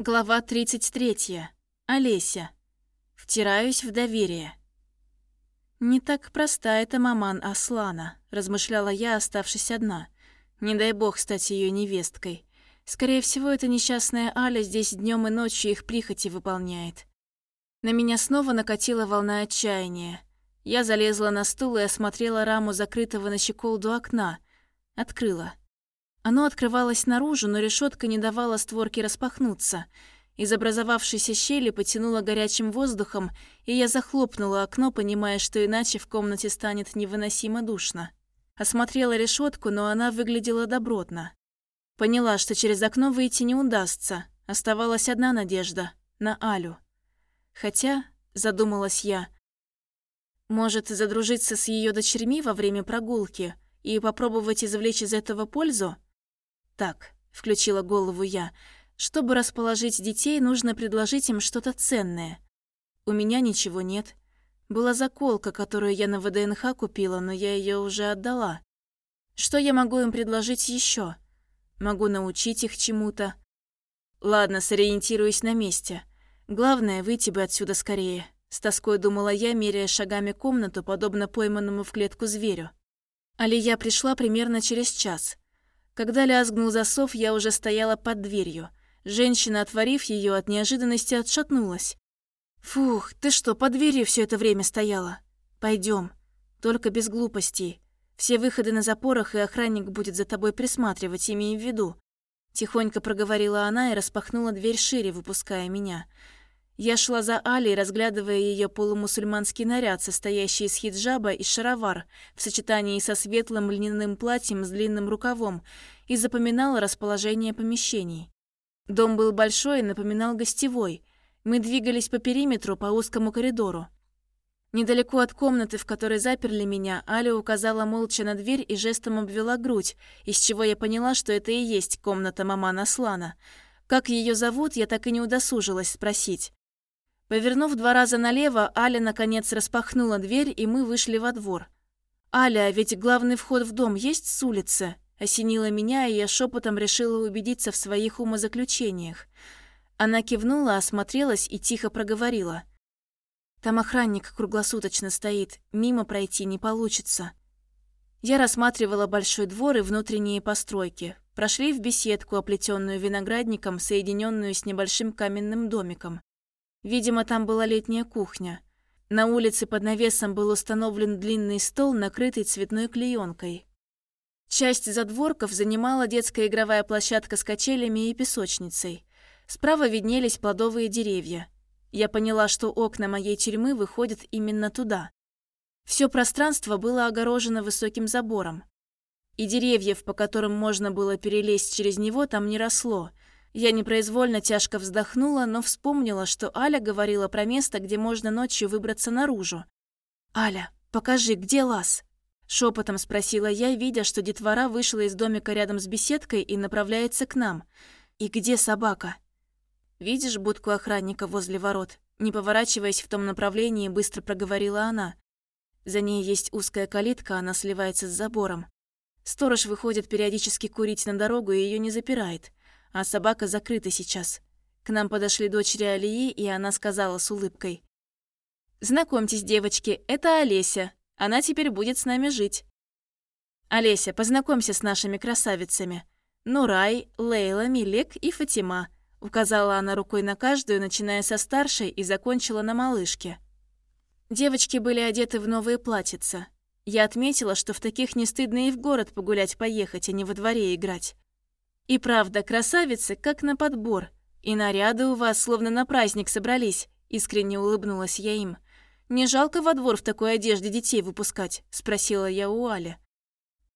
Глава 33. Олеся. Втираюсь в доверие. «Не так проста эта маман Аслана», — размышляла я, оставшись одна. Не дай бог стать ее невесткой. Скорее всего, эта несчастная Аля здесь днем и ночью их прихоти выполняет. На меня снова накатила волна отчаяния. Я залезла на стул и осмотрела раму закрытого на щеколду окна. Открыла. Оно открывалось наружу, но решетка не давала створке распахнуться. Из образовавшейся щели потянуло горячим воздухом, и я захлопнула окно, понимая, что иначе в комнате станет невыносимо душно. Осмотрела решетку, но она выглядела добротно. Поняла, что через окно выйти не удастся. Оставалась одна надежда — на Алю. Хотя, задумалась я, может, задружиться с ее дочерьми во время прогулки и попробовать извлечь из этого пользу? «Так», — включила голову я, — «чтобы расположить детей, нужно предложить им что-то ценное. У меня ничего нет. Была заколка, которую я на ВДНХ купила, но я ее уже отдала. Что я могу им предложить еще? Могу научить их чему-то. Ладно, сориентируюсь на месте. Главное, выйти бы отсюда скорее». С тоской думала я, меряя шагами комнату, подобно пойманному в клетку зверю. Алия пришла примерно через час. Когда лязгнул засов, я уже стояла под дверью. Женщина, отворив ее, от неожиданности отшатнулась. «Фух, ты что, под дверью все это время стояла? Пойдем. Только без глупостей. Все выходы на запорах, и охранник будет за тобой присматривать, имея в виду». Тихонько проговорила она и распахнула дверь шире, выпуская меня. Я шла за Алей, разглядывая ее полумусульманский наряд, состоящий из хиджаба и шаровар, в сочетании со светлым льняным платьем с длинным рукавом, и запоминала расположение помещений. Дом был большой и напоминал гостевой. Мы двигались по периметру, по узкому коридору. Недалеко от комнаты, в которой заперли меня, Аля указала молча на дверь и жестом обвела грудь, из чего я поняла, что это и есть комната мамана Слана. Как ее зовут, я так и не удосужилась спросить. Повернув два раза налево, Аля наконец распахнула дверь, и мы вышли во двор. «Аля, а ведь главный вход в дом есть с улицы?» Осенила меня, и я шепотом решила убедиться в своих умозаключениях. Она кивнула, осмотрелась и тихо проговорила. «Там охранник круглосуточно стоит, мимо пройти не получится». Я рассматривала большой двор и внутренние постройки. Прошли в беседку, оплетенную виноградником, соединенную с небольшим каменным домиком. Видимо, там была летняя кухня. На улице под навесом был установлен длинный стол, накрытый цветной клеенкой. Часть задворков занимала детская игровая площадка с качелями и песочницей. Справа виднелись плодовые деревья. Я поняла, что окна моей тюрьмы выходят именно туда. Все пространство было огорожено высоким забором. И деревьев, по которым можно было перелезть через него, там не росло, я непроизвольно тяжко вздохнула, но вспомнила, что Аля говорила про место, где можно ночью выбраться наружу. «Аля, покажи, где лаз?» Шепотом спросила я, видя, что детвора вышла из домика рядом с беседкой и направляется к нам. «И где собака?» «Видишь будку охранника возле ворот?» Не поворачиваясь в том направлении, быстро проговорила она. За ней есть узкая калитка, она сливается с забором. Сторож выходит периодически курить на дорогу и ее не запирает а собака закрыта сейчас. К нам подошли дочери Алии, и она сказала с улыбкой. «Знакомьтесь, девочки, это Олеся. Она теперь будет с нами жить». «Олеся, познакомься с нашими красавицами. Нурай, Лейла, Милек и Фатима», указала она рукой на каждую, начиная со старшей и закончила на малышке. Девочки были одеты в новые платьица. Я отметила, что в таких не стыдно и в город погулять поехать, а не во дворе играть. И правда, красавицы, как на подбор. И наряды у вас словно на праздник собрались, искренне улыбнулась я им. Не жалко во двор в такой одежде детей выпускать, спросила я у Али.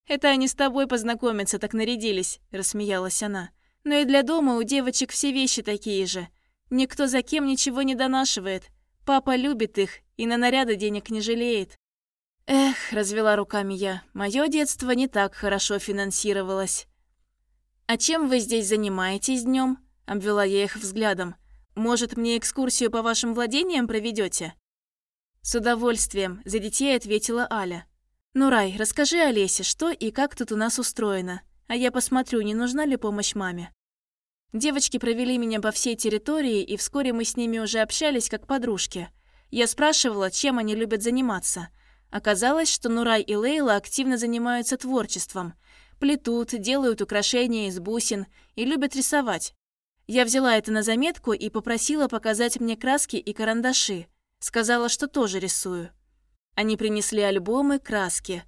Это они с тобой познакомиться так нарядились, рассмеялась она. Но и для дома у девочек все вещи такие же. Никто за кем ничего не донашивает. Папа любит их и на наряды денег не жалеет. Эх, развела руками я, мое детство не так хорошо финансировалось. «А чем вы здесь занимаетесь днем? обвела я их взглядом. «Может, мне экскурсию по вашим владениям проведете? «С удовольствием», – за детей ответила Аля. «Ну, Рай, расскажи Олесе, что и как тут у нас устроено, а я посмотрю, не нужна ли помощь маме». Девочки провели меня по всей территории, и вскоре мы с ними уже общались как подружки. Я спрашивала, чем они любят заниматься. Оказалось, что Нурай и Лейла активно занимаются творчеством. Плетут, делают украшения из бусин и любят рисовать. Я взяла это на заметку и попросила показать мне краски и карандаши. Сказала, что тоже рисую. Они принесли альбомы, краски.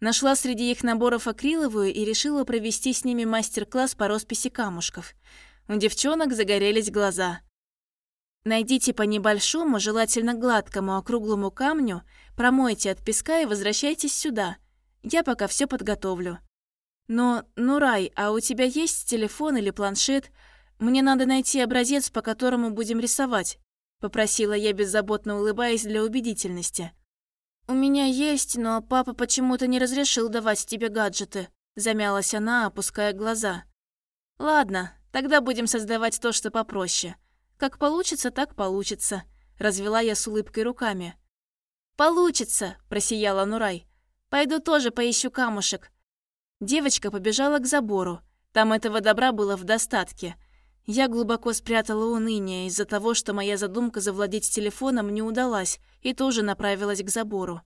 Нашла среди их наборов акриловую и решила провести с ними мастер-класс по росписи камушков. У девчонок загорелись глаза. Найдите по небольшому, желательно гладкому, округлому камню, промойте от песка и возвращайтесь сюда. Я пока все подготовлю. Но, Нурай, а у тебя есть телефон или планшет? Мне надо найти образец, по которому будем рисовать, попросила я беззаботно улыбаясь для убедительности. У меня есть, но папа почему-то не разрешил давать тебе гаджеты, замялась она, опуская глаза. Ладно, тогда будем создавать то, что попроще. Как получится, так получится, развела я с улыбкой руками. Получится, просияла Нурай. Пойду тоже поищу камушек. Девочка побежала к забору. Там этого добра было в достатке. Я глубоко спрятала уныние из-за того, что моя задумка завладеть телефоном не удалась, и тоже направилась к забору.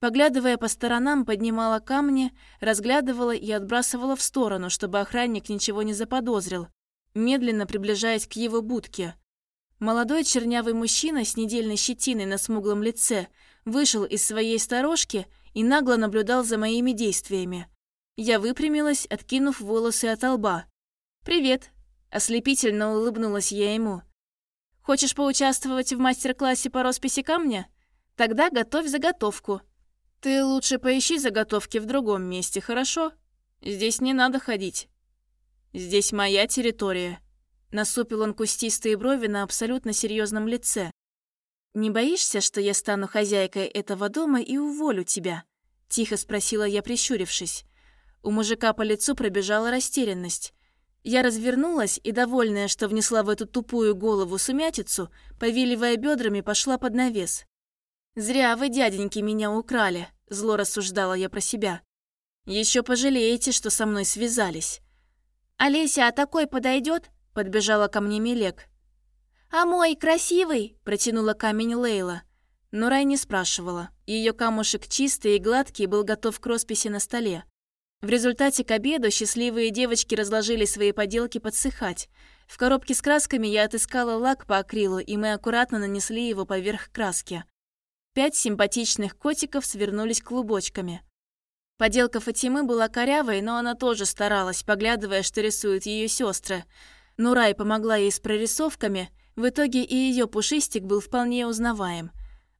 Поглядывая по сторонам, поднимала камни, разглядывала и отбрасывала в сторону, чтобы охранник ничего не заподозрил, медленно приближаясь к его будке. Молодой чернявый мужчина с недельной щетиной на смуглом лице вышел из своей сторожки и нагло наблюдал за моими действиями. Я выпрямилась, откинув волосы от лба. «Привет», Ослепительно улыбнулась я ему. «Хочешь поучаствовать в мастер-классе по росписи камня? Тогда готовь заготовку. Ты лучше поищи заготовки в другом месте, хорошо? Здесь не надо ходить. Здесь моя территория». Насупил он кустистые брови на абсолютно серьезном лице. «Не боишься, что я стану хозяйкой этого дома и уволю тебя?» Тихо спросила я, прищурившись. У мужика по лицу пробежала растерянность. Я развернулась и, довольная, что внесла в эту тупую голову сумятицу, повиливая бедрами, пошла под навес. «Зря вы, дяденьки, меня украли», – зло рассуждала я про себя. Еще пожалеете, что со мной связались». «Олеся, а такой подойдет? подбежала ко мне Милек. «А мой красивый?» – протянула камень Лейла. Но Рай не спрашивала. Ее камушек чистый и гладкий был готов к росписи на столе. В результате к обеду счастливые девочки разложили свои поделки подсыхать. В коробке с красками я отыскала лак по акрилу, и мы аккуратно нанесли его поверх краски. Пять симпатичных котиков свернулись клубочками. Поделка Фатимы была корявой, но она тоже старалась, поглядывая, что рисуют ее сестры. Нурай помогла ей с прорисовками, в итоге и ее пушистик был вполне узнаваем.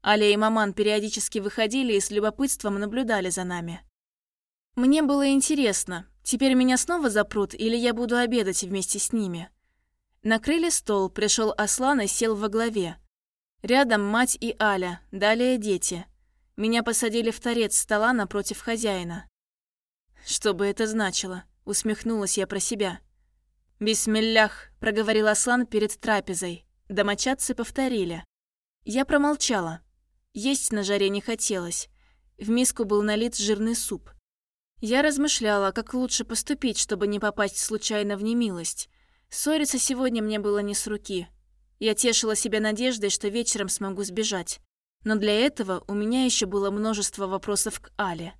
Аля и Маман периодически выходили и с любопытством наблюдали за нами. Мне было интересно, теперь меня снова запрут или я буду обедать вместе с ними. Накрыли стол, пришел Аслан и сел во главе. Рядом мать и Аля, далее дети. Меня посадили в торец стола напротив хозяина. Что бы это значило? Усмехнулась я про себя. «Бисмиллях», — проговорил Аслан перед трапезой. Домочадцы повторили. Я промолчала. Есть на жаре не хотелось. В миску был налит жирный суп. Я размышляла, как лучше поступить, чтобы не попасть случайно в немилость. Ссориться сегодня мне было не с руки. Я тешила себя надеждой, что вечером смогу сбежать. Но для этого у меня еще было множество вопросов к Але.